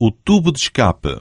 o tubo de escape.